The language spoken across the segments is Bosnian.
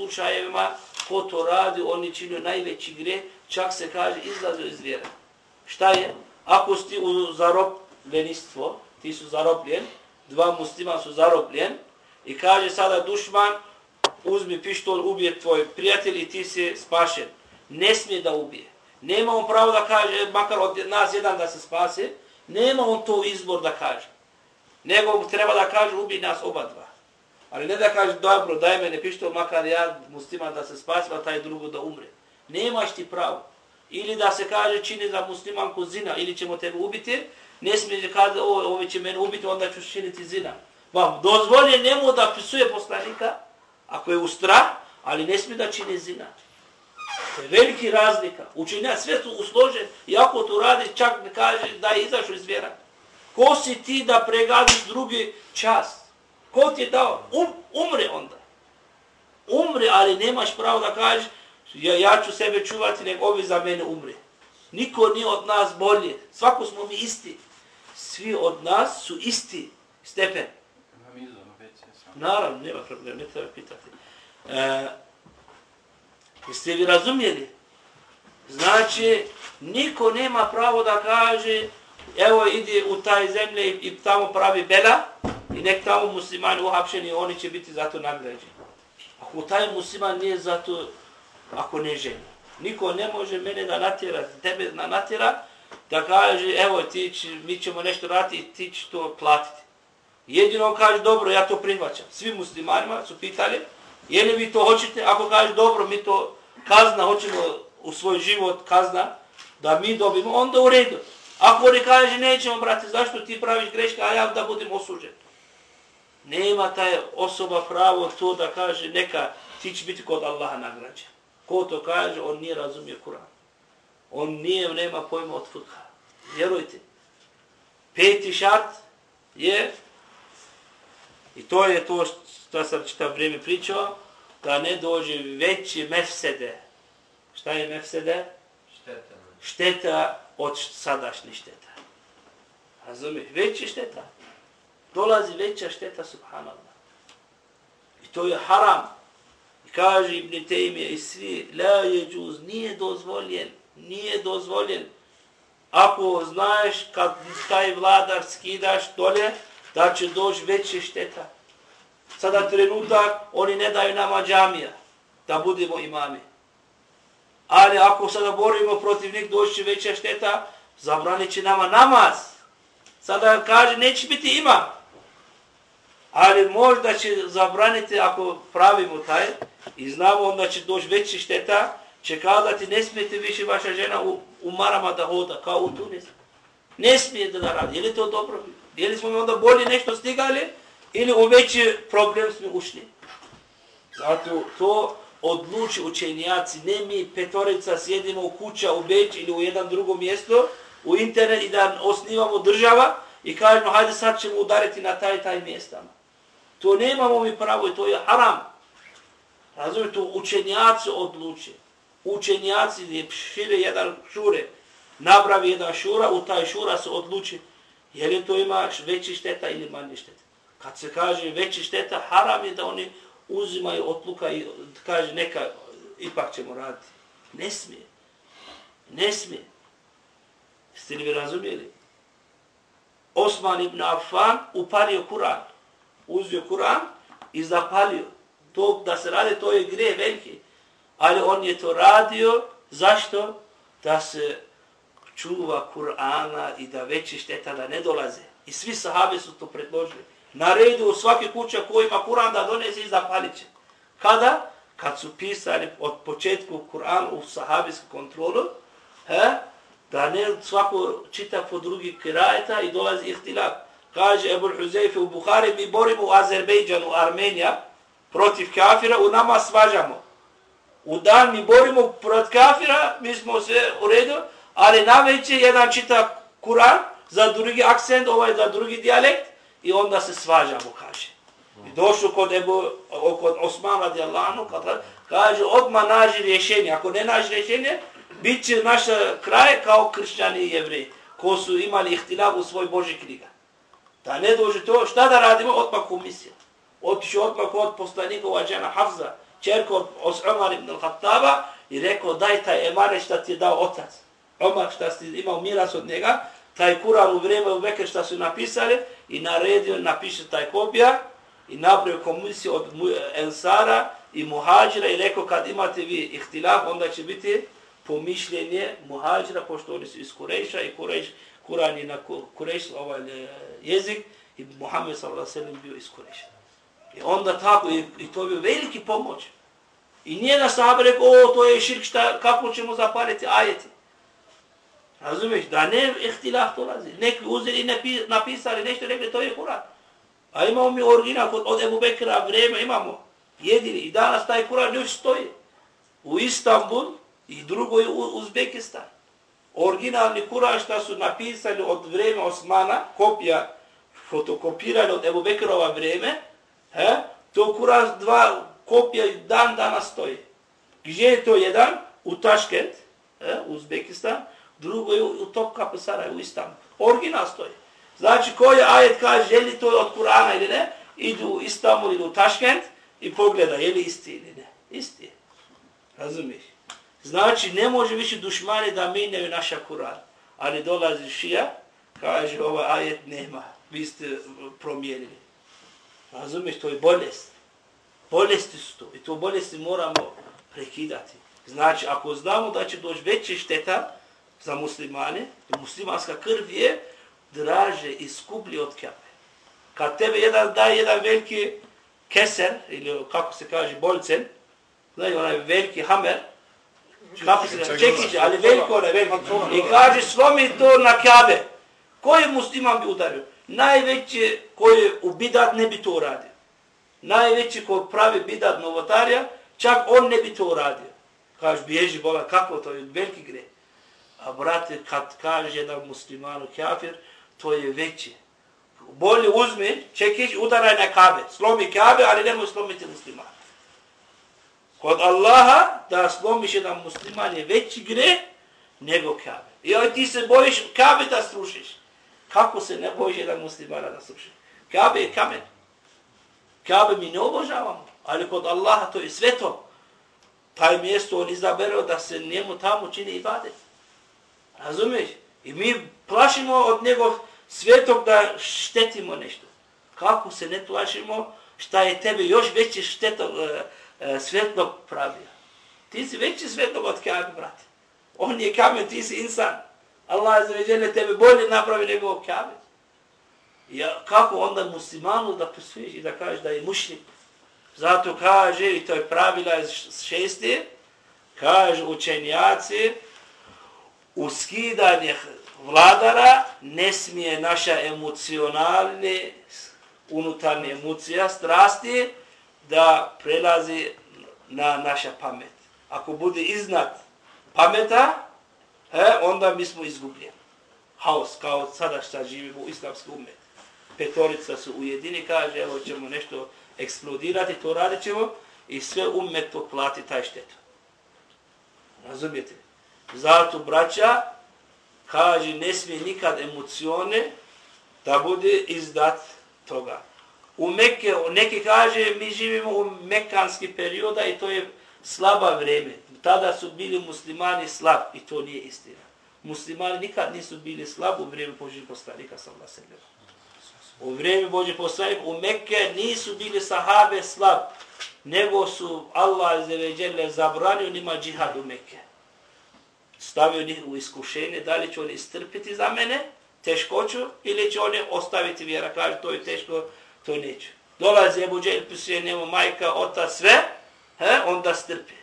slučajevima, ko to radi, oni činio najveći gre, čak se kaže izlazio iz vjera. Šta je? Ako si u zarobljenistvo, ti su zarobljen, dva muslima su zarobljen, i kaže sada dušman, uzmi pištol, ubije tvoj prijatelj i ti si spašen. Ne smije da ubije. Nema on pravo da kaže, makar od nas jedan da se spase, nema on to izbor da kaže. Nego treba da kaže, ubi nas oba dva. Ali ne da kaže, dobro, daj mene pištol, makar ja musliman da se spasim, a taj drugo da umre. Nemaš ti pravo. Ili da se kaže, čini za muslimanku zina, ili ćemo tebe ubiti, ne smije kaže, o, ovi će mene ubiti, onda ću činiti zina. Vam dozvolje njemu da pisuje poslanika, ako je u strah, ali ne smije da čini zina. To je veliki razlika. Učenja sve su usložen i ako to radi, čak ne kaže da je izašao iz vjera. Ko si ti da pregadiš drugi čas? Ko ti je dao? Um, umre onda. Umre, ali nemaš pravo da kažeš ja, ja ću sebe čuvati, nego ovi za mene umre. Niko nije od nas bolje. Svako smo mi isti. Svi od nas su isti stepen. Naravno, nema problema, ne treba pitati. E, jeste vi razumijeli? Znači, niko nema pravo da kaže evo ide u taj zemlje i, i tamo pravi bela i nek tamo muslimani uhapšeni oni će biti zato nagrađeni. Ako taj musliman nije zato, ako ne ženi. Niko ne može mene da natjera, tebe da natjera, da kaže, evo, ti će, mi ćemo nešto raditi i ti će to platiti. Jedino on kaže, dobro, ja to prihvaćam. Svi muslimanima su pitali, je li vi to hoćete? Ako kaže, dobro, mi to kazna, hoćemo u svoj život kazna, da mi dobimo, onda u redu. Ako oni kaže, nećemo, brate, zašto ti praviš greške, a ja da budem osuđen? Nema taj osoba pravo to da kaže, neka, ti će biti kod Allaha nagrađen. Ko to kaže, on nije razumio Kur'an. On nije, nema pojma od futha. Vjerujte. Peti šart je, i to je to što sam čitav vrijeme pričao, da ne dođe veći mefsede. Šta je mefsede? Šteta. Šteta od sadašnje šteta. Razumiješ? Veća šteta. Dolazi veća šteta, subhanallah. I to je haram. I kaže Ibn Taymiye i svi, la je džuz, nije dozvoljen, nije dozvoljen. Ako znaš kad taj vladar skidaš dole, da će doći veća šteta. Sada trenutak, oni ne daju nama džamija, da budemo imami. Ali ako sada borimo protiv njih, doći će veća šteta, zabranit će nama namaz. Sada kaže, neće biti imam. Ali možda će zabraniti ako pravimo taj i znamo onda će doći veći šteta, će kazati ti ne smijete više vaša žena u, u marama da hoda, kao u Tunis. Ne smijete da radi. Je li to dobro? Je li smo onda bolje nešto stigali ili u veći problem smo ušli? Zato to odluči učenjaci, ne mi petorica sjedimo u kuća, u Beč ili u jedan drugo mjesto, u internet i da osnivamo država i kažemo hajde sad ćemo udariti na taj taj mjestama. To nemamo mi pravo i to je haram. Razumije, to učenjaci odluče. Učenjaci je šire jedan šure, nabravi jedan šura, u taj šura se odluči je li to ima veći šteta ili manji šteta. Kad se kaže veći šteta, haram je da oni uzimaju odluka i kaže neka, ipak ćemo raditi. Ne smije. Ne smije. Ste li vi razumijeli? Osman ibn Affan upario Kur'an. Uzio Kur'an i zapalio. To da se radi, to je gre veliki. Ali on je to radio, zašto? Da se čuva Kur'ana i da veći šteta da ne dolaze. I svi sahabe su to predložili Na redu u svake kuće ko ima Kur'an da donese i zapalit će. Kada? Kad su pisali od početku Kur'an u sahabijsku kontrolu, he, da ne svako čita po drugi kirajeta i dolazi ihtilak. Kaže Ebu Huzeyfe u Buhari, mi borimo u Azerbejdžanu, Armenija, protiv kafira, u nama svađamo. U dan mi borimo protiv kafira, mi smo sve u redu, ali na veće jedan čita Kur'an, za drugi akcent, ovaj za drugi dijalekt, i onda se svađamo, kaže. I došlo kod Ebu, kod Osman radijallahu, kaže, odmah nađi rješenje. Ako ne nađi rješenje, bit će naša kraj kao kršćani i jevreji, ko su imali ihtilav u svoj Boži knjiga. Da ne dođe to, šta da radimo? Odmah komisija. Otišu odmah kod poslanikova džena Hafza čerka od Omar ibn al-Hattaba i rekao daj taj emane šta ti je dao otac. Omar šta si imao miras od njega, taj Kur'an u vrijeme u šta su napisali i naredio napiše taj kopija i napravio komisiju od Ensara i Muhađira i rekao kad imate vi ihtilaf onda će biti pomišljenje Muhađira pošto oni su iz Kurejša i Kurejš, Kur'an je na kureš, ovaj e, jezik i Muhammed s.a.v. bio iz Kureša. I onda tako, i, i to je bio veliki pomoć. I nije da sahabe rekao, o, to je širk, šta, kako ćemo zapaliti ajeti. Razumiješ, da ne ihtilaf to razi. Neki uzeli i napisali nešto, rekli, to je Kur'an. A imamo mi original od Ebu Bekra vreme, imamo jedini. I danas taj Kur'an još stoji. U Istanbul i drugo je u Uzbekistan. Originalni Kur'an što su napisali od vreme Osmana, kopija, fotokopirali od Ebu Bekrova vreme, he, to Kur'an dva kopija dan danas stoji. Gdje je to jedan? U Taškent, he, u Uzbekistan, drugo je u Topkapu Saraj, u Istanbul. Original stoji. Znači, koji ajet kaže, želi to od Kur'ana ili ne, idu u Istanbul, idu u Taškent i pogleda, je li isti ili ne. Isti je. Razumiješ? Znači, ne može više dušmani da minjaju naša Kur'an. Ali dolazi šija, kaže, ovaj ajet nema. Vi ste promijenili. Razumiješ? To je bolest. Bolesti su to. I to bolesti moramo prekidati. Znači, ako znamo da će doći veće šteta za muslimane, muslimanska krv je draže i skuplji od kjape. Kad tebe jedan daje jedan veliki keser, ili kako se kaže, bolcen, znači onaj veliki hamer, kako se kaže, čekić, ali veliko onaj veliki, i kaže slomi to na kjabe. Koji musliman bi udario? Najveći koji u bidat ne bi to uradio. Najveći koji pravi bidat novotarija, čak on ne bi to uradio. Kaže, bježi bola, kako to je veliki gre. A brate, kad kaže jedan musliman kjafir, to je veće. Bolje uzmi, čekić, udaraj na kabe. Slomi kabe, ali nemoj slomiti musliman. Kod Allaha, da slomiš jedan musliman je veći gre nego kabe. I ovaj ti se bojiš kabe da srušiš. Kako se ne bojiš jedan muslimana da srušiš? Kabe je kamen. Kabe mi ne obožavamo, ali kod Allaha to je sveto. Taj mjesto on izabereo da se njemu tamo čini ibadet. Razumiješ? I mi plašimo od njegov svetog da štetimo nešto. Kako se ne plašimo šta je tebe još veće štetog e, e, e, pravija. Ti si veći svjetlog od kabe, brate. On je kamen, ti si insan. Allah za veđene tebe bolje napravi nego kabe. Ja, kako onda muslimanu da posviješ i da kažeš da je mušnik? Zato kaže, i to je pravila iz šesti, kaže učenjaci, uskidanje vladara ne smije naša emocionalne unutarnje emocija, strasti, da prelazi na naša pamet. Ako bude iznad pameta, he, onda mi smo izgubljeni. Haos, kao sada šta živimo u islamskom umet. Petorica su ujedini, kaže, evo ćemo nešto eksplodirati, to radit ćemo i sve umet to plati taj štetu. Razumijete? Zato, braća, kaže, ne smije nikad emocione da bude izdat toga. U Mekke, neki kaže, mi živimo u mekanski perioda i to je slaba vreme. Tada su bili muslimani slab i to nije istina. Muslimani nikad nisu bili slab u vreme Božih poslanika, sam vas se U vrijeme Božih poslanika u Mekke nisu bili sahabe slab, nego su Allah zabranio njima džihad u Mekke stavio njih u iskušenje, da li će oni istrpiti za mene, teškoću, ili će oni ostaviti vjera, kaže to je teško, to neću. Dolazi Ebu Džel, pisuje njemu majka, ota, sve, he, onda strpi.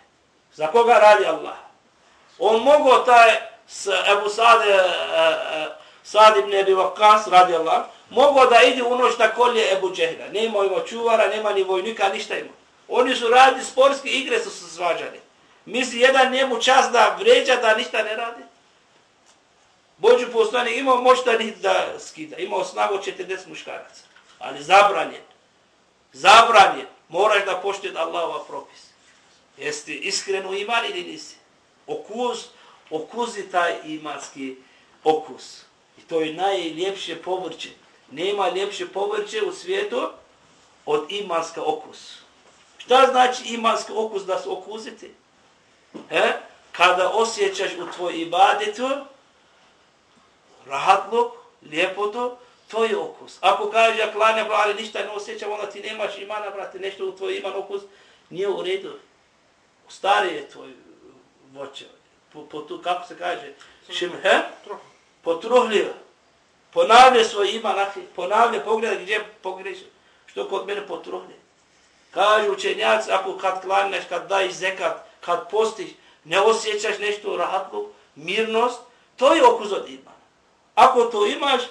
Za koga radi Allah? On mogo taj s Ebu Sade, e, e, Sad ibn Ebi Vakas, radi Allah, mogo da ide u noć na kolje Ebu Džehla. Nema ima čuvara, nema ni vojnika, ništa ima. Oni su radi sportske igre, su se svađali. Misli jedan njemu čas da vređa da ništa ne radi? Bođu poslani imao moć da ni da skida. Imao snagu 40 muškaraca. Ali zabranjen. Zabranjen. Moraš da poštuje Allahova propis. Jeste iskren u iman ili nisi? Okus, okuzi taj imanski okus. I to je najljepše povrće. Nema ljepše povrće u svijetu od imanska okus. Šta znači imanski okus da se okusiti? He? Kada osjećaš u tvoj ibadetu rahatluk, ljepotu, to je okus. Ako kaže ja klanja, ali ništa ne osjećam, onda ti nemaš imana, brate, nešto u tvoj iman okus, nije u redu. Stari je tvoj uh, voće. Po, po tu, kako se kaže? Šim, he? Potruhljiva. Ponavlja svoj iman, ahi. Ponavlja, pogledaj gdje pogreši. Što kod mene potruhljiva. Kažu učenjaci, ako kad klanjaš, kad daj zekat, kad postiš, ne osjećaš nešto u mirnost, to je okus od imana. Ako to imaš,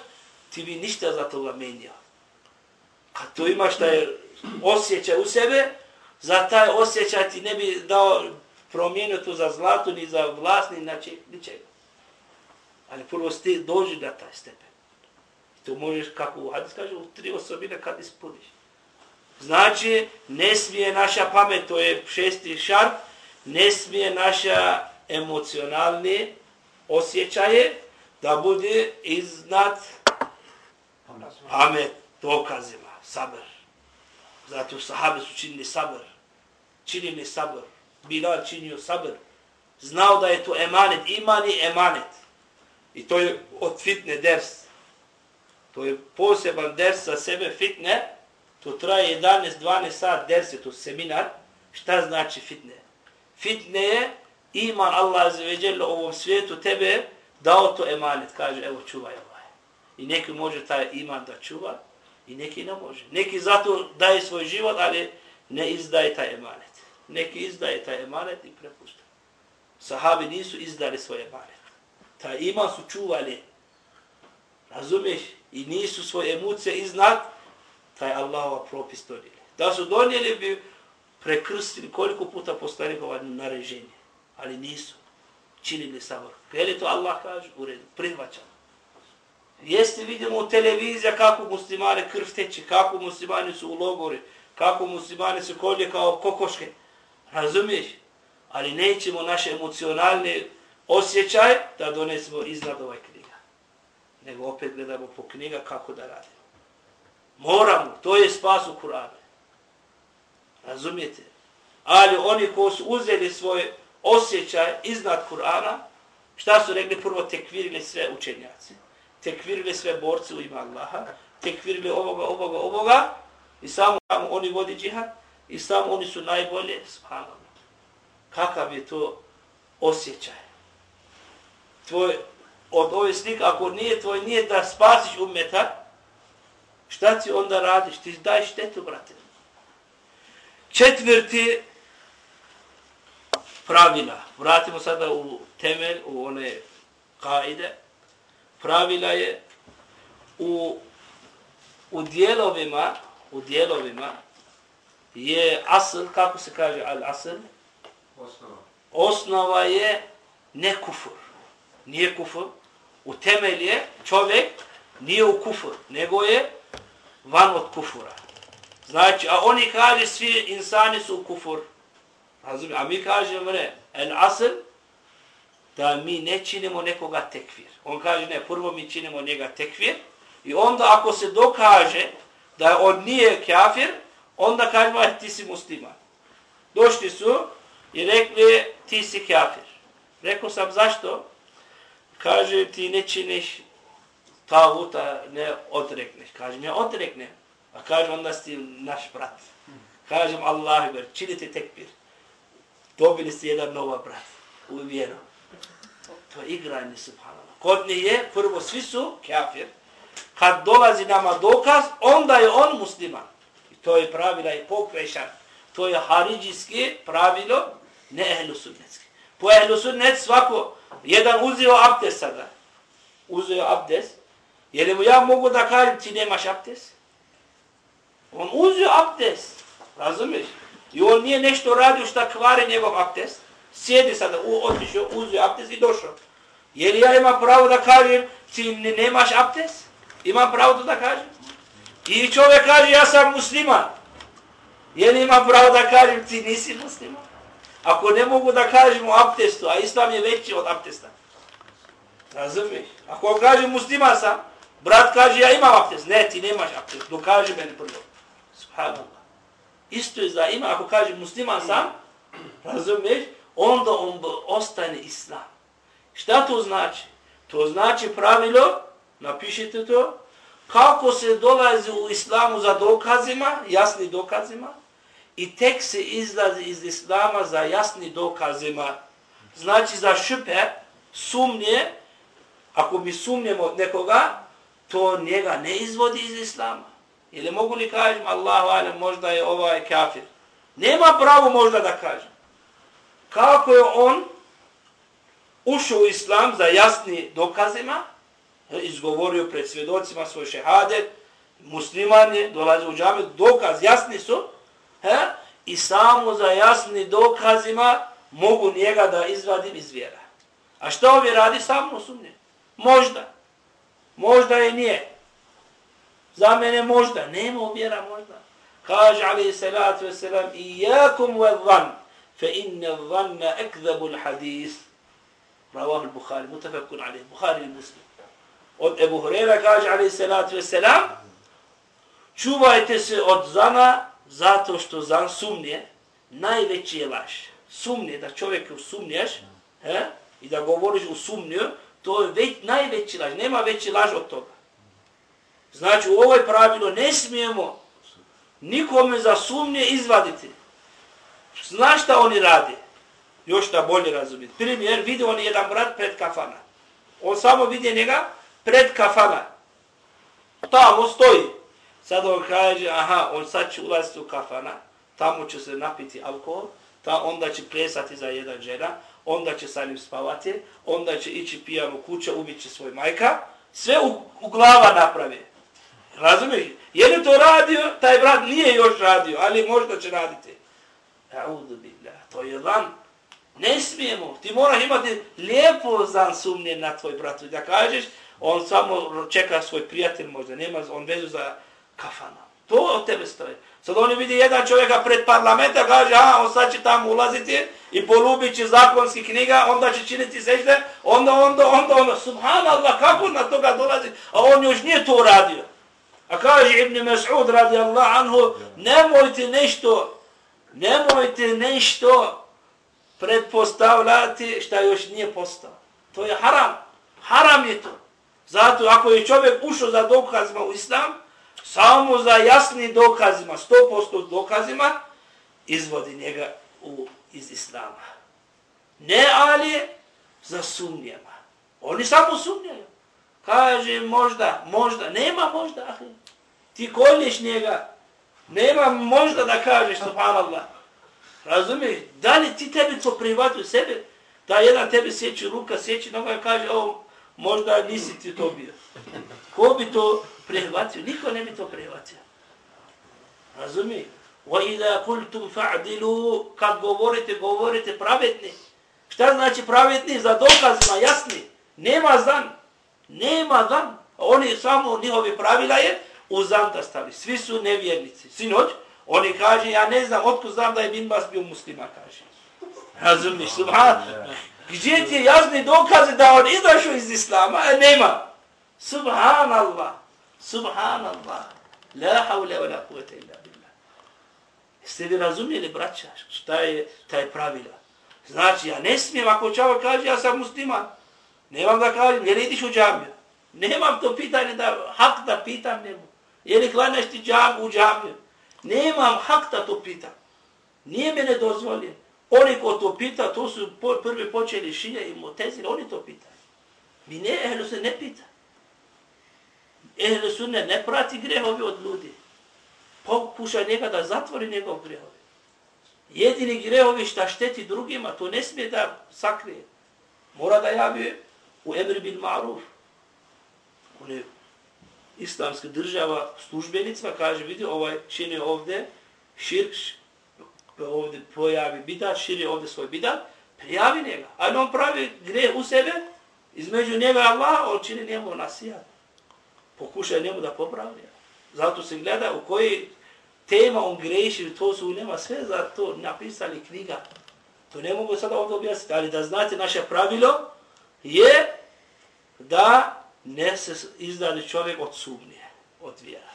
ti bi ništa za toga menio. Kad to imaš taj osjećaj u sebe, za taj osjećaj ti ne bi dao promijenio to za zlato, ni za vlast, ni znači, ničega. Ali prvo ste dođi na taj stepen. To možeš, kako u hadis kaže, u tri osobine kad ispuniš. Znači, ne smije naša pamet, to je šesti šarp, ne smije naša emocionalne osjećaje da bude iznad Ame, dokazima, sabr. Zato sahabe su činili sabr. Činili sabr. Bilal činio sabr. Znao da je to emanet, iman je emanet. I to je od fitne ders. To je poseban ders za sebe fitne. To traje 11-12 sat ders je to seminar. Šta znači fitne? Fitne je iman Allah azze ve u ovom svijetu tebe dao to emanet. Kaže evo čuvaj Allah. I neki može taj iman da čuva i neki ne može. Neki zato daje svoj život ali ne izdaje taj emanet. Neki izdaje taj emanet i prepušta. Sahabi nisu izdali svoj emanet. Taj iman su čuvali. Razumiješ? I nisu svoje emocije iznad taj Allahova propis donijeli. Da su donijeli bi prekrstili koliko puta poslanikova nareženje. Ali nisu. Činili sabor. Jer to Allah kaže, u redu, prihvaćamo. Jeste vidimo u televizija kako muslimane krv teče, kako muslimani su u logori, kako muslimani su kolje kao kokoške. Razumiješ? Ali nećemo naše emocionalne osjećaje da donesemo iznad ovaj knjiga. Nego opet gledamo po knjiga kako da radimo. Moramo, to je spas u Kur'anu. Razumijete? Ali oni ko su uzeli svoj osjećaj iznad Kur'ana, šta su rekli prvo tekvirili sve učenjaci? Tekvirili sve borci u ima Allaha, tekvirili ovoga, ovoga, ovoga, i samo oni vodi džihad, i samo oni su najbolje, subhanallah. Kakav je to osjećaj? Tvoj, od ove slike, ako nije tvoj, nije da spasiš umeta, šta ti onda radiš? Ti daj štetu, brate. Četvrti pravila. Vratimo sada u temelj, u one kaide. Pravila je u, u dijelovima, u dijelovima je asl, kako se kaže al asl? Osnova. Osnova je ne kufur. Nije kufur. U temelj je čovjek nije u kufur, nego je van od kufura. Znači, a oni kaže svi insani su u kufur. Razumi, a mi kažemo ne, el asl, da mi ne činimo nekoga tekvir. On kaže ne, prvo mi činimo njega tekvir i onda ako se dokaže da on nije kafir, onda kažemo ti si musliman. Došli su i rekli ti si kafir. Rekao sam zašto? Kaže ti ne činiš tavuta, ne odrekneš. Kažem ja odreknem. A kaže onda si naš brat. Kažem Allah, činite tekbir. Dobili ste jedan nova brat u vjeru. To je igranje, subhanallah. Kod njih je, prvo, svi su kafir. Kad dolazi nama dokaz, onda je on musliman. I to je pravila i pokrešan. To je haridžijski pravilo, ne ehlusunnetski. Po ehlusunnet svako, jedan uzio abdest sada. Uzio abdes. Je li mu ja mogu da kažem ti nemaš abdest? On uzio abdes. Razumiješ? I on nije nešto radio šta kvari njegov abdest. Sjedi sada, otišao, uzio abdest i došao. Je li ja imam pravo da kažem ti nemaš abdest? Imam pravo to da kažem? I čovjek kaže ja sam musliman. Je li imam pravo da kažem ti nisi musliman? Ako ne mogu da kažem u abdestu, a islam je veći od abdesta. Razumiješ? Ako kažem musliman sam, brat kaže ja imam abdest. Ne, ti nemaš abdest. Dokaži meni prvo. Subhanallah. Isto je za ima, ako kaže musliman sam, razumiješ, onda on ostane islam. Šta to znači? To znači pravilo, napišite to, kako se dolazi u islamu za dokazima, jasni dokazima, i tek se izlazi iz islama za jasni dokazima. Znači za šupe, sumnje, ako mi sumnjemo nekoga, to njega ne izvodi iz islama. Ili mogu li kažem, Allahu alem, možda je ovaj kafir. Nema pravo možda da kažem. Kako je on ušao u islam za jasni dokazima, izgovorio pred svjedocima svoj šehadet, musliman je, dolazi u džame, dokaz jasni su, he, i samo za jasni dokazima mogu njega da izvadim iz vjera. A što ovi radi? Samo sumnje. Možda. Možda je nije. Za mene možda. Nema vjera možda. Kaže ali salatu wasalam iyakum wa dhan fa inna dhanna akdhabu al hadis al-Bukhari mutafakun alayh. Bukhari i Muslim. Od Ebu Hurera kaže ali salatu wasalam čuvajte se od zana zato što zan sumnje najveći je laž. Sumnje, da čovjek sumnješ he, i da govoriš u sumnju, to je već, najveći laž. Nema veći laž od toga. Znači, u ovoj pravilo ne smijemo nikome za sumnje izvaditi. Znaš šta oni radi? Još da bolje razumijeti. Primjer, vidi on jedan brat pred kafana. On samo vidi njega pred kafana. Tamo stoji. Sad on kaže, aha, on sad će ulaziti u kafana, tamo će se napiti alkohol, ta onda će plesati za jedan žena, onda će sa njim spavati, onda će ići pijan u kuće, ubit će svoj majka, sve u, u glava napravi. Razumiješ? Je li to radio? Taj brat nije još radio, ali možda će raditi. Audu billah, to je lan. Ne smijemo. Ti moraš imati lijepo zan sumnje na tvoj bratu. Da kažeš, on samo čeka svoj prijatelj možda, nema on vezu za kafana. To od tebe stoje. Sad oni vidi jedan čovjeka pred parlamenta, kaže, a, on sad će tamo ulaziti i polubit će zakonski knjiga, onda će činiti sežde, onda, onda, onda, onda, subhanallah, kako na toga dolazi? A on još nije to uradio. A kaže Ibn Mas'ud radi Allah anhu, nemojte nešto, nemojte nešto predpostavljati šta još nije postao. To je haram. Haram je to. Zato ako je čovjek ušao za dokazima u islam, samo za jasni dokazima, 100% dokazima, izvodi njega u, iz islama. Ne ali za sumnjama. Oni samo sumnjaju. Kaže možda, možda, nema možda, ah, ti kolješ njega, nema možda da kažeš, subhanallah. Razumiješ? Da li ti tebi to privati u sebe? Da jedan tebi sjeći ruka, sjeći noga i kaže, o, možda nisi ti to bio. Ko bi to prihvatio? Niko ne bi to prihvatio. Razumiješ? Wa قُلْتُمْ فَعْدِلُوا fa'dilu, kad govorite, govorite pravetni. Šta znači pravetni? Za dokazima, jasni. Nema zan. Nema zan. Oni samo, njihovi pravila je, u zan da stavi. Svi su nevjernici. Sinoć, oni kaže, ja ne znam, otko znam da je Bin Bas bio muslima, kaže. Razumiješ, subhan. Gdje ti je jasni dokaze da on izašao iz Islama? E, nema. Subhanallah. Subhanallah. La hawla wa la kuvvete illa billah. Jeste li razumijeli, braća, šta je taj pravila? Znači, ja ne smijem, ako čava kaže, ja sam musliman. Nemam da kažem, jer idiš u džamiju? Nemam to pitanje da, hak da pitam njemu. Je li klanjaš ti džam u džamiju? Nemam hak da to pitam. Nije mene dozvoljen. Oni ko to pita, to su prvi počeli šije i motezili, oni to pitaju. Mi ne, ehlu se ne pita. Ehlu sunne ne, prati grehovi od ljudi. Pokušaj njega da zatvori njegov grehovi. Jedini grehovi šta šteti drugima, to ne smije da sakrije. Mora da javi u Emri bin Maruf. On je islamska država službenicima, kaže, vidi, ovaj čini ovdje širk, ovdje pojavi bidat, širi ovdje svoj bidat, prijavi njega. A on pravi gre u sebe, između njega Allah, on čini njemu nasijat. Pokušaj njemu da popravi. Zato se gleda u koji tema on greši, to su u njema sve za to napisali knjiga. To ne mogu sada ovdje objasniti, ali da znate naše pravilo je da ne se izdali čovjek od sumnje, od vjera.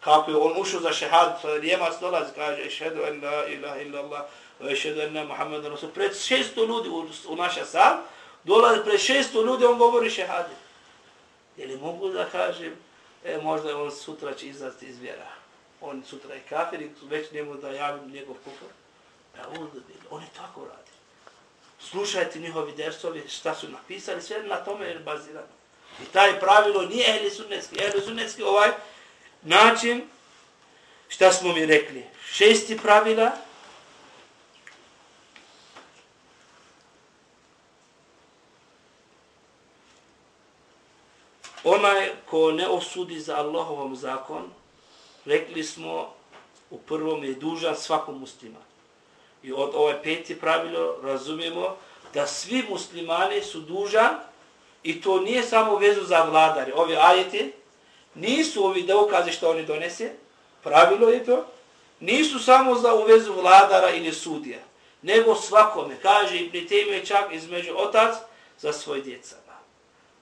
kako je on ušao za šehad, to pa je Njemac dolazi, kaže, ešhedu en la ilaha illa Allah, ešhedu en la Muhammed Rasul, pred 600 ljudi u, u naša sal, dolazi pred 600 ljudi, on govori šehadu. Je li mogu da kažem, e, možda on sutra će izdati iz vjera. On sutra je kafir i već njemu da javim njegov kufr. Ja, on je tako radi. Slušajte njihovi dersovi, šta su napisali, sve na tome je bazirano. I taj pravilo nije ehli sunnetski. Ehli sunnetski ovaj način, šta smo mi rekli, šesti pravila, onaj ko ne osudi za Allahovom zakon, rekli smo u prvom je dužan svakom muslima. I od ove peti pravilo razumijemo da svi muslimani su dužan i to nije samo vezu za vladare. Ovi ajeti nisu ovi dokaze što oni donese, pravilo je to, nisu samo za uvezu vladara ili sudija, nego svakome. Kaže Ibn Taymi čak između otac za svoj djeca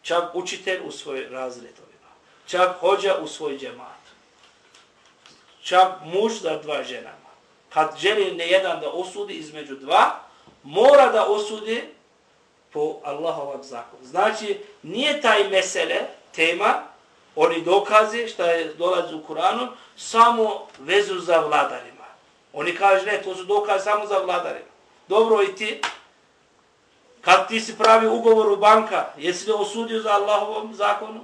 čak učitelj u svoj razredovima, čak hođa u svoj džemat, čak muž za dva ženama. Kad želi ne jedan da osudi između dva, mora da osudi po Allahovom zakonu. Znači, nije taj mesele, tema, oni dokaze što je dolazi u Kuranu, samo vezu za vladarima. Oni kaže, ne, to su dokaze samo za vladarima. Dobro, i ti, Kad ti si pravi ugovor u banka, jesi li osudio za Allahovom zakonu?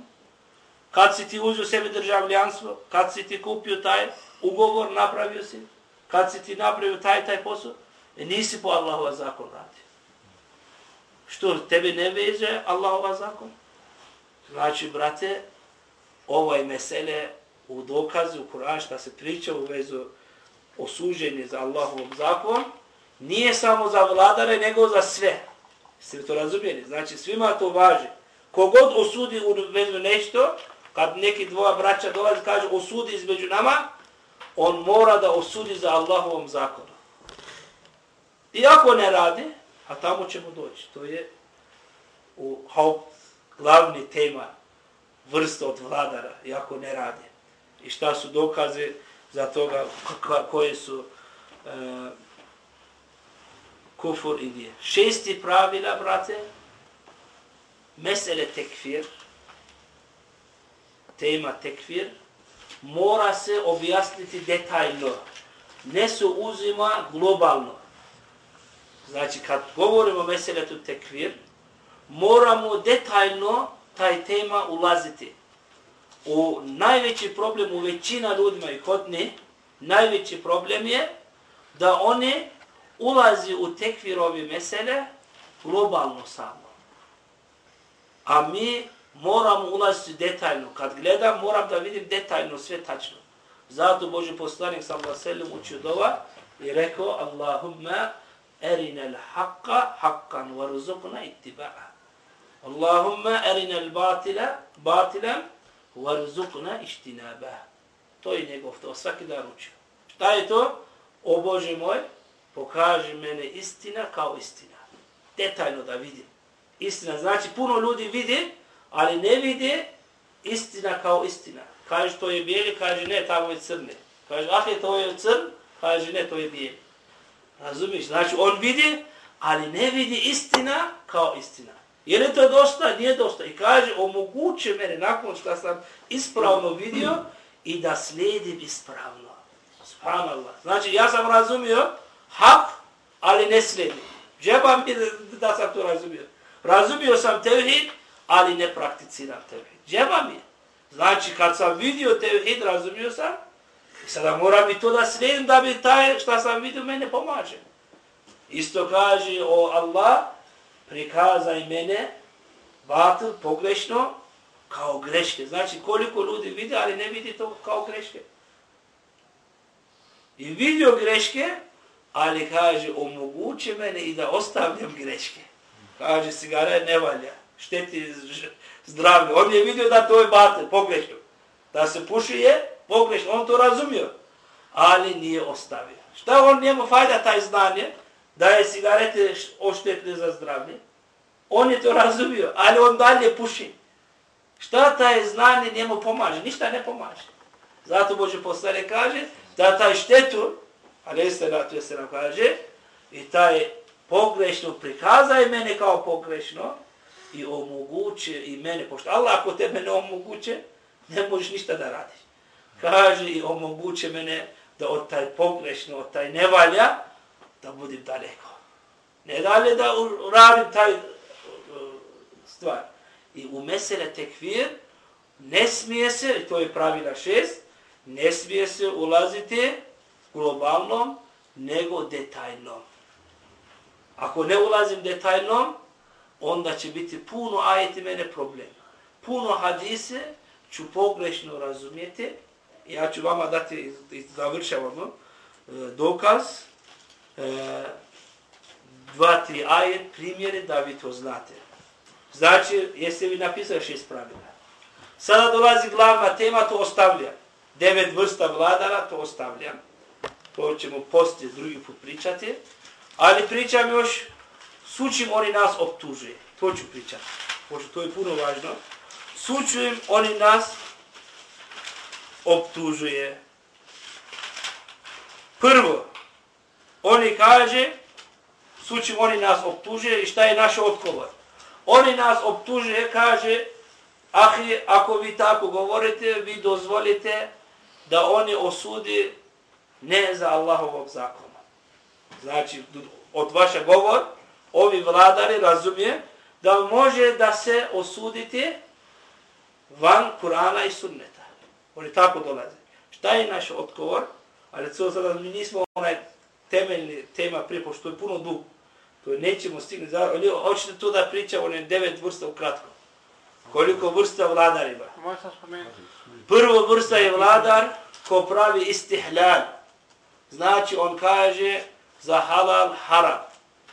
Kad si ti uzio sebi državljanstvo? Kad si ti kupio taj ugovor, napravio si? Kad si ti napravio taj taj posao? E nisi po Allahova zakon radio. Što, tebe ne veže Allahova zakon? Znači, brate, ovaj mesele u dokazu, Kur'an, šta se priča u vezu osuđenje za Allahov zakon, nije samo za vladare, nego za sve. Ste to razumijeli? Znači, svima to važi. Kogod osudi u vezu nešto, kad neki dvoja braća dolazi, kaže osudi između nama, on mora da osudi za Allahovom zakonu. Iako ne radi, a tamo ćemo doći. To je u haupt, glavni tema vrsta od vladara, iako ne radi. I šta su dokaze za toga koje su e, kufur i nije. Šesti pravila, brate, mesele tekfir, tema tekfir, mora se objasniti detaljno. Ne se uzima globalno. Znači, kad govorimo meseletu tekvir, moramo detaljno taj tema ulaziti. U najveći problem u većina ljudima i kod ne, najveći problem je da one ulazi u tekvirovi mesele globalno samo. A mi moramo ulaziti detaljno. Kad gledam, moram da vidim detaljno, sve tačno. Zato Boži poslanik sam vaselim učio dova i rekao Allahumma erina l-haqqa haqqan اتباعه اللهم Allahumma الباطل باطلا وارزقنا batilan. To je njegov to, svaki dan učio. Šta je to? O Bože moj, pokaži mene istina kao istina. Detaljno da vidim. Istina znači puno ljudi vidi, ali ne vidi istina kao istina. Kaže to je bijeli, kaže ne, tamo je crne. Kaže, ah je to je crn, kaže ne, to je bijeli. Razumiješ? Znači on vidi, ali ne vidi istina kao istina. Je li to dosta? Nije dosta. I kaže, omoguće mene nakon što sam ispravno vidio i da slijedim ispravno. Subhanallah. Znači, ja sam razumio, hak, ali ne sledi. Džeba mi da sam to razumio. Razumio sam tevhid, ali ne prakticiram tevhid. Džeba mi Znači, kad sam vidio tevhid, razumio sam, sada moram i to da slijedim da bi taj šta sam vidio mene pomaže. Isto kaže o Allah, prikazaj mene, batil, pogrešno, kao greške. Znači, koliko ljudi vidi, ali ne vidi to kao greške. I vidio greške, ali kaže, omoguće mene i da ostavljam greške. Kaže, sigara ne valja, šteti zdravlje. On je vidio da to je batil, pogrešno. Da se puši je pogrešno, on to razumio, ali nije ostavio. Šta on njemu fajda taj znanje, da je cigarete oštetne za zdravlje? On je to razumio, ali on dalje puši. Šta taj znanje njemu pomaže? Ništa ne pomaže. Zato Bože postane kaže da taj štetu, a ne se na to se nam kaže, i taj pogrešno prikazaj mene kao pogrešno i omoguće i mene, pošto Allah ako tebe ne omoguće, ne možeš ništa da radiš. Kaže i omoguće mene da od taj pogrešno, od taj nevalja, da budem daleko. Ne dalje da radim taj uh, stvar. I u mesele tekvir ne smije se, i to je pravila šest, ne smije se ulaziti globalnom, nego detaljnom. Ako ne ulazim detaljnom, onda će biti puno ajeti mene problem. Puno hadise ću pogrešno razumijeti. Ja ću vama dati, završavamo, ono, e, dokaz, e, dva, tri aje, primjere da vi to znate. Znači, jeste vi napisali šest pravila. Sada dolazi glavna tema, to ostavljam. Devet vrsta vladara, to ostavljam. To ćemo poslije drugi put pričati. Ali pričam još, sučim oni nas optužuje. To ću pričati. Pošto to je puno važno. Sučujem oni nas optužuje. Prvo, oni kaže, suči oni nas optužuje i šta je naš odgovor? Oni nas optužuje, kaže, ahi, ako vi tako govorite, vi dozvolite da oni osudi ne za Allahovog zakona. Znači, od vaša govor, ovi vladari razumije da može da se osuditi van Kurana i Sunneta. Oni tako dolaze. Šta je naš odgovor? Ali co sada mi nismo onaj temeljni tema prije, pošto je puno dug. To nećemo stigni. Ali hoćete to da pričamo one devet vrsta u kratko. Koliko vrsta vladar ima? Prvo vrsta je vladar ko pravi istihlal. Znači on kaže za halal haram.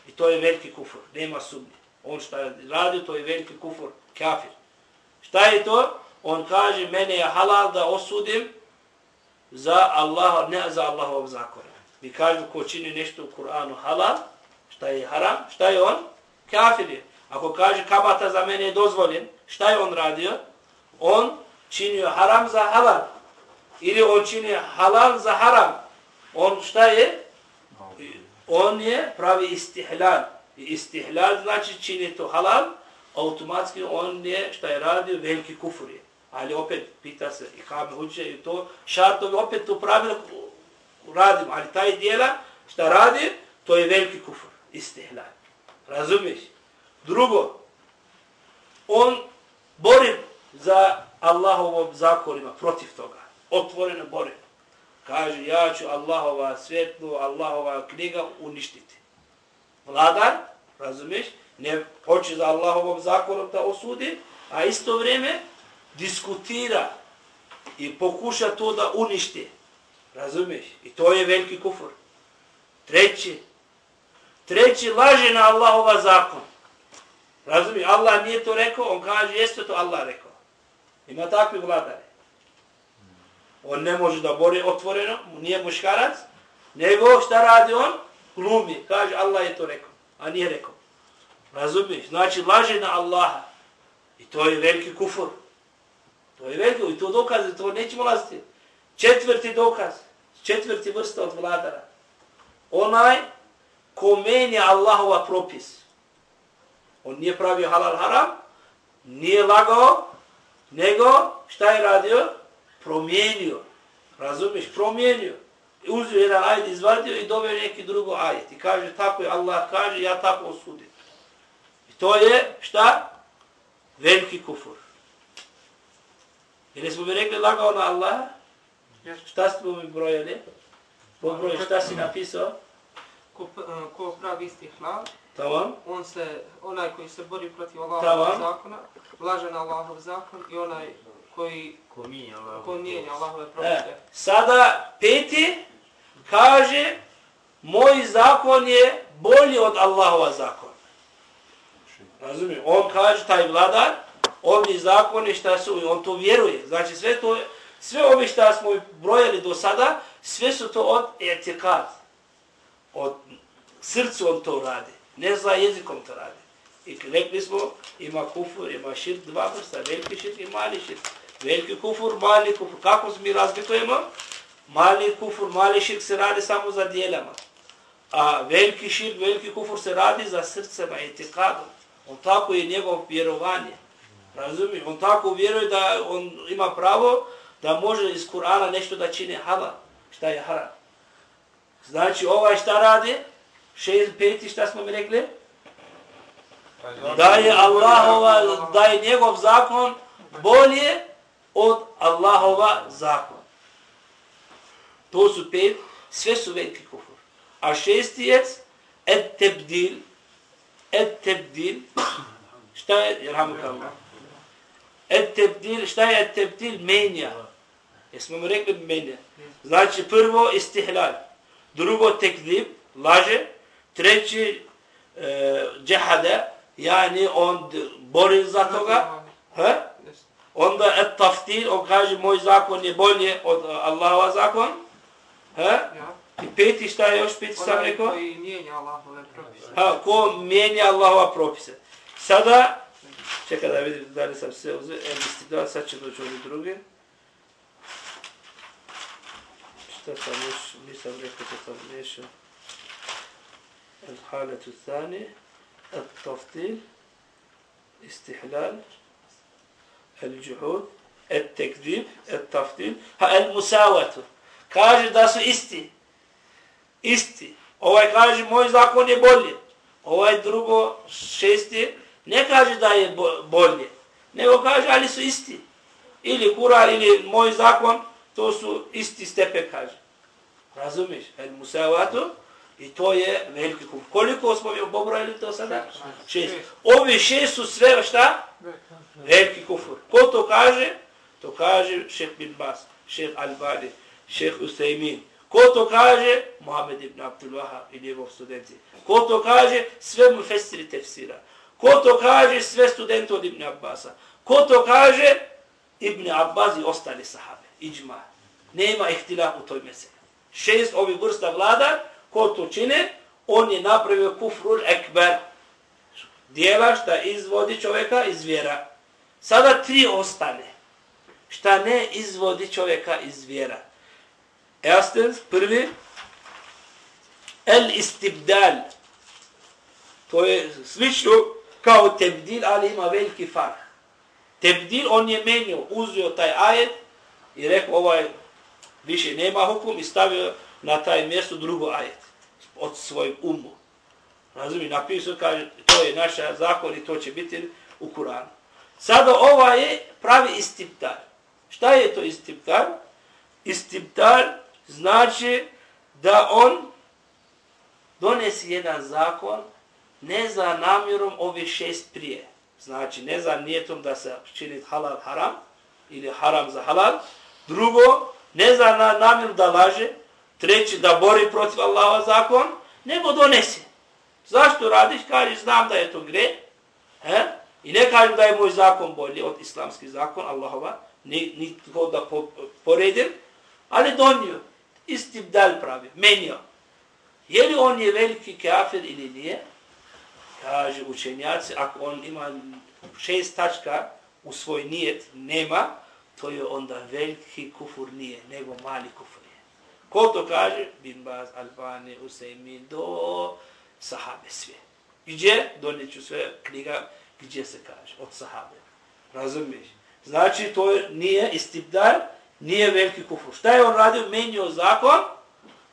I to je veliki kufur, nema sumnje. On šta radi, to je veliki kufur, kafir. Šta je to? On kaže, mene je halal da osudim za Allah, ne za Allahov zakona. Mi kažemo ko čini nešto u Kur'anu halal, šta je haram, šta je on? Kafir je. Ako kaže kabata za mene je dozvoljen, šta je on radio? On činio haram za halal. Ili on čini halal za haram. On šta je? On je pravi istihlal. I istihlal znači čini to halal, automatski on je šta je radio veliki kufur je. Ali opet pita se i kame uđe i to šartovi opet to pravilo radimo. Ali taj dijela šta radi, to je veliki kufr, Istihlal. Razumiješ? Drugo, on bori za Allahovom zakonima protiv toga. Otvoreno bori. Kaže, ja ću Allahova svjetlu, Allahova knjiga uništiti. Vladar, razumiješ, ne hoće za Allahovom zakonom da osudi, a isto vrijeme diskutira i pokuša to da uništi. Razumiješ? I to je veliki kufur. Treći, treći laže na Allahova zakon. Razumiješ? Allah nije to rekao, on kaže, jeste to Allah rekao. Ima takvi vladare. On ne može da bori otvoreno, nije muškarac, nego šta radi on? Glumi. Kaže, Allah je to rekao, a nije rekao. Razumiješ? Znači, laže na Allaha. I to je veliki kufur. To je veliki, i to dokaze, to nećemo laziti. Četvrti dokaz, četvrti vrsta od vladara. Onaj ko menja Allahova propis. On nije pravio halal haram, nije lagao, nego šta je radio? Promijenio. Razumiješ? Promijenio. Uzio jedan ajd, izvadio i doveo neki drugo ajd. I kaže, tako je Allah kaže, ja tako osudim. I to je, šta? Veliki kufur. Ili smo mi rekli lagao na Allah? Šta smo mi brojali? Po broju, šta si napisao? Ko, ko pravi isti Tamam. on se, onaj koji se bori protiv Allahovog Tamam. zakona, laže na Allahov zakon i onaj koji Ko mijenja Allahove E, propise. sada peti kaže moj zakon je bolji od Allahova zakona. Razumijem? On kaže, taj vladar, ovi zakoni šta su, on to vjeruje. Znači sve to, sve ovi šta smo brojali do sada, sve su to od etikad. Od srcu on to radi. Ne za jezikom to radi. I rekli smo, ima kufur, ima širk, dva vrsta, veliki širk i mali širk. Veliki kufur, mali kufur. Kako mi razlikujemo? Mali kufur, mali širk se radi samo za dijelama. A veliki širk, veliki kufur se radi za srcema etikadom. On tako je njegov vjerovanje. Razumiješ? On tako vjeruje da on ima pravo da može iz Kur'ana nešto da čine halal. Šta je haram? Znači ovaj šta radi? Šest, peti, šta smo mi rekli? Da je Allahova, da je njegov zakon bolje od Allahova zakon. To su pet, sve su veliki kufur. A šesti je et tebdil, et tebdil, šta je, jerhamu Allah, et tebdil, šta je et tebdil, menja. Jesmo mu rekli menja. Znači prvo istihlal, drugo tekdib, laže, treći e, džahada, yani on bori za toga, ha? onda et taftil, on kaže moj zakon je bolje od Allahova zakon, ha? I peti šta je još peti sam rekao? Koji mijenja Allahove propise. Ha, ko mijenja Allahova propise. Sada, čekaj da vidim da li sam sve uzeo, da sad će doći ovdje drugi. Šta sam još, nisam rekao da sam miješao. الحالة الثانية التفضيل استحلال الجحود التكذيب التفضيل المساواة kaže da su isti isti ovaj kaže moj zakon je bolji ovaj drugo šesti ne kaže da je bolje nego kaže ali su isti ili kurar ili moj zakon to su isti stepe kaže razumiješ el musavatu I to je veliki kufr. Koliko smo mi obobrojili to sada? Šest. Ovi šest su sve šta? Veliki kufr. Ko to kaže? To kaže šeh bin Bas, šeh Albani, šeh Usaymin. Ko to kaže? Mohamed ibn Abdul Wahab i njegov studenti. Ko to kaže? Sve mu festiri tefsira. Ko to kaže? Sve studenti od Ibn Abbasa. Ko to kaže? Ibn Abbas i ostali sahabe. Iđma. Nema ihtilaf u toj meseli. Šest ovih vrsta vlada, ko to čine, on je napravio kufrul ekber. Dijela šta izvodi čovjeka iz vjera. Sada tri ostane. Šta ne izvodi čovjeka iz vjera. Erstens, prvi, el istibdal. To je slično kao tebdil, ali ima veliki farh. Tebdil, on je menio, uzio taj ajet i rekao ovaj više nema hukum i stavio na taj mjesto drugo ajet od svoj umu. Razumije, napisao, kaže, to je naša zakon i to će biti u Kuranu. Sada ova je pravi istiptar. Šta je to istiptar? Istiptar znači da on donesi jedan zakon ne za namjerom ove šest prije. Znači, ne za nijetom da se čini halal haram ili haram za halal. Drugo, ne za namjerom da laže, treći da bori protiv Allahova zakon, nego donese. Zašto radiš? Kaži, znam da je to gre. He? I ne kažem da je moj zakon bolji od islamski zakon, Allahova, ni, ni to da po, poredim, ali donio. istibdal pravi, menio. Je li on je veliki kafir ili nije? Kaže učenjaci, ako on ima šest tačka u svoj nijet, nema, to je onda veliki kufur nije, nego mali kufur. je. Ko to kaže? Bin Baz, Albani, Usaymin, do sahabe sve. Gdje? Donijeću sve knjiga gdje se kaže, od sahabe. Razumiješ? Znači, to nije istibdar, nije veliki kufur. Šta je on radio? Menio zakon,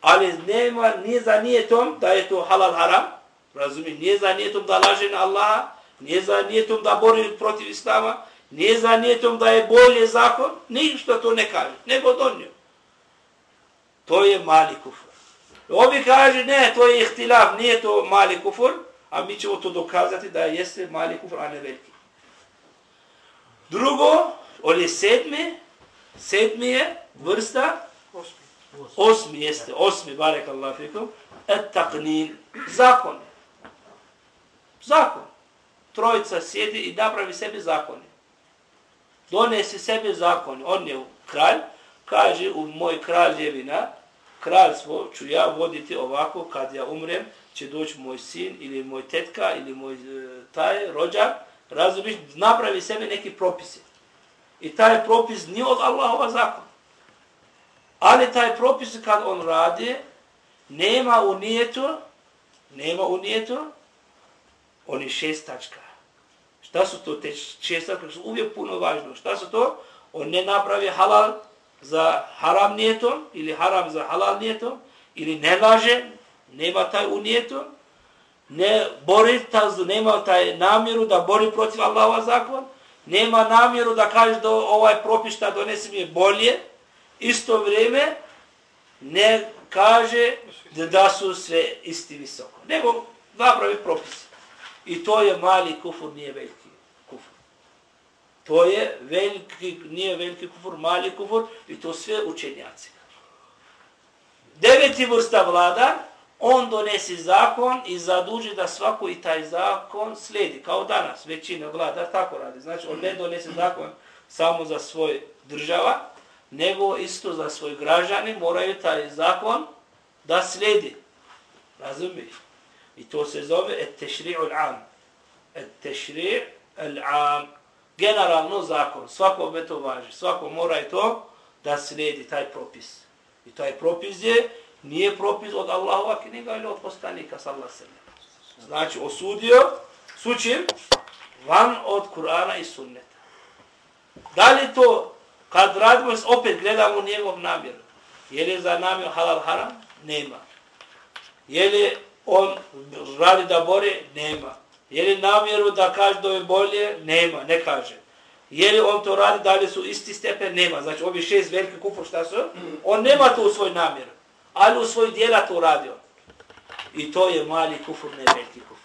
ali nema, nije za nijetom da je to halal haram. Razumiješ? Nije za nijetom da laže na Allaha, nije za nijetom da bori protiv Islama, nije za nijetom da je bolje zakon, ništa to ne kaže, nego donio. To je mali kufur. Ovi kaže, ne, to je ihtilaf, nije to mali kufur, a mi ćemo to dokazati da jeste mali kufur, a ne veliki. Drugo, on je sedmi, sedmi je vrsta, osmi, osmi jeste, osmi, barek Allah fikum, et taknin, zakon. Zakon. Trojica sjedi i napravi sebi zakone. Donesi sebi zakone. On je kralj, kaže u moj kraljevina, kraljstvo ću ja voditi ovako, kad ja umrem, će doći moj sin ili moj tetka ili moj e, taj rođak, razumiješ, napravi sebi neki propise. I taj propis nije od Allahova zakona. Ali taj propis kad on radi, nema u nijetu, nema u nijetu, oni šest tačka. Šta su to te šest tačka? Su uvijek puno važno. Šta su to? On ne napravi halal za haram nijetom, ili haram za halal nijetom, ili ne laže, nema taj u nijetom, ne bori, taj, nema taj namjeru da bori protiv Allahova zakon, nema namjeru da kaže da ovaj propis šta donese mi je bolje, isto vrijeme ne kaže da, da su sve isti visoko. Nego napravi propis. I to je mali kufur, nije veliki kufur. To je veliki, nije veliki kufur, mali kufur i to sve učenjaci. Deveti vrsta vlada, on donesi zakon i zaduži da svako i taj zakon sledi. Kao danas, većina vlada tako radi. Znači, on ne donese zakon samo za svoj država, nego isto za svoj građani moraju taj zakon da sledi. Razumiješ? I to se zove et tešri'u l'am. Et tešri'u l'am. Generalno zakon. Svako me to važi. Svako mora i to da sledi taj propis. I taj propis je, nije propis od Allahova knjiga ili od poslanika sallallahu Znači osudio, sučim, van od Kur'ana i sunneta. Da li to, kad radimo, opet gledamo njegov namjer. Je li za namjer halal haram? Nema. Je li on radi da bore? Nema. Je li namjeru da kaže da je bolje? Nema, ne kaže. Je li on to radi, da li su isti stepen? Nema. Znači, ovi šest velike kufur šta su? On nema to u svoj namjer. Ali u svoj dijela to radi on. I to je mali kufur, ne veliki kufur.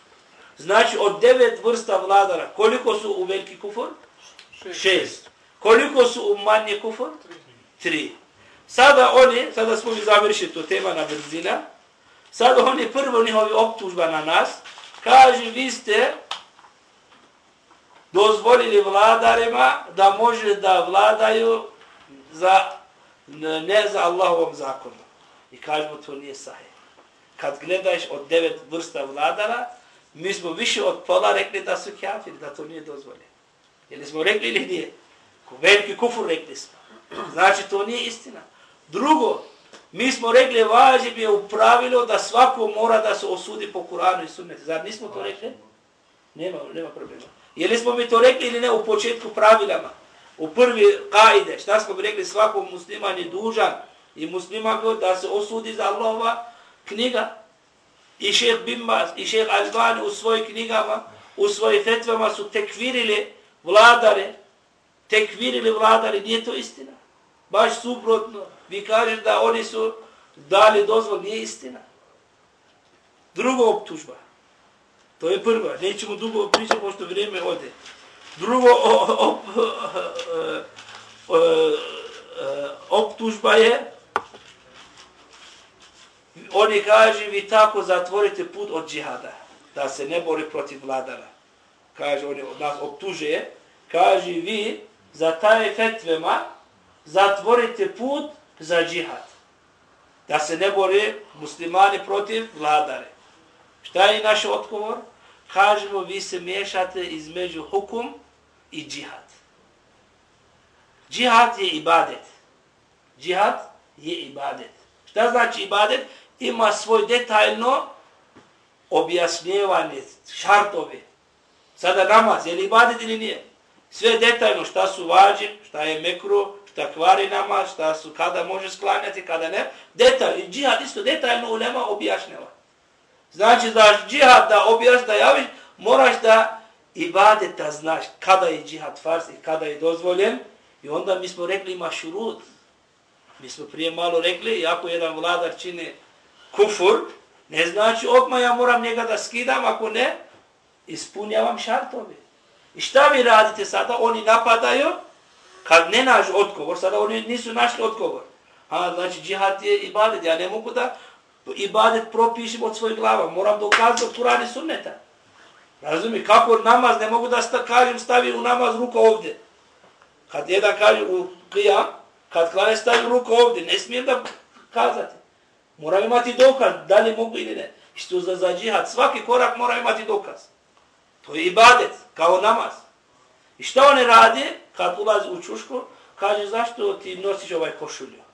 Znači, od devet vrsta vladara, koliko su u veliki kufur? Šest. Koliko su u manje kufur? Tri. Sada oni, sada smo mi završili to tema na brzina, sada oni prvo njihovi optužba na nas, kaže vi ste dozvolili vladarima da može da vladaju za, ne za Allahovom zakonu. I kažemo to nije sahih. Kad gledaš od devet vrsta vladara, mi smo više od pola rekli da su kjafiri, da to nije dozvoljeno. Jeli smo rekli ili nije? Veliki kufur rekli smo. Znači to nije istina. Drugo, mi smo rekli važib je u da svako mora da se osudi po Kuranu i sunnetu. Zar nismo to rekli? Nema, nema problema. Je li smo mi to rekli ili ne u početku pravilama? U prvi kaide, šta smo bi rekli, svako musliman je dužan i musliman da se osudi za Allahova knjiga. I šeh Bimbas i šeh Albani u svojim knjigama, u svojim fetvama su tekvirili vladare, tekvirili vladare, nije to istina. Baš suprotno. Vi kažete da oni su dali dozvol, nije istina. Druga optužba. To je prva. Nećemo dugo pričati, pošto vrijeme ode. Drugo op, optužba je oni kaže vi tako zatvorite put od džihada da se ne bori protiv vladara. Kaže, oni nas optužuje. Kaže, vi za taj fetvema zatvorite put za džihad. Da se ne bore muslimani protiv vladare. Šta je naš odgovor? Kažemo, vi se miješate između hukum i džihad. Džihad je ibadet. Džihad je ibadet. Šta znači ibadet? Ima svoj detaljno objašnjevanje, šartove. Sada namaz, je li ibadet ili nije? Sve detaljno, šta su vađi, šta je mekru, šta kvari namaz, šta su, kada može sklanjati, kada ne. Detalj, džihad isto detaljno ulema objašnjava. Znači da džihad da objaš, da javiš, moraš da ibadeta znaš kada je džihad farz i kada je dozvoljen. I onda mi smo rekli ima šurut. Mi smo prije malo rekli, ako jedan vladar čini kufur, ne znači odmah ja moram njega da skidam, ako ne, ispunjavam šartove. I šta vi radite sada? Oni napadaju, kad ne naš odgovor, sada oni nisu našli odgovor. A, znači, džihad je ibadet, ja ne mogu da ibadet propišem od svojih glava, moram dokazati od Kurani i sunneta. Razumi, kako namaz, ne mogu da sta, kažem stavi u namaz ruku ovdje. Kad jedan kaže u qiyam, kad klane stavi ruku ovdje, ne smijem da kazati. Moram imati dokaz, da li mogu ili ne. Što za, za džihad, svaki korak mora imati dokaz. To je ibadet, kao namaz. I šta one radi kad ulazi u čušku? Kaže, zašto ti nosiš ovaj košulju?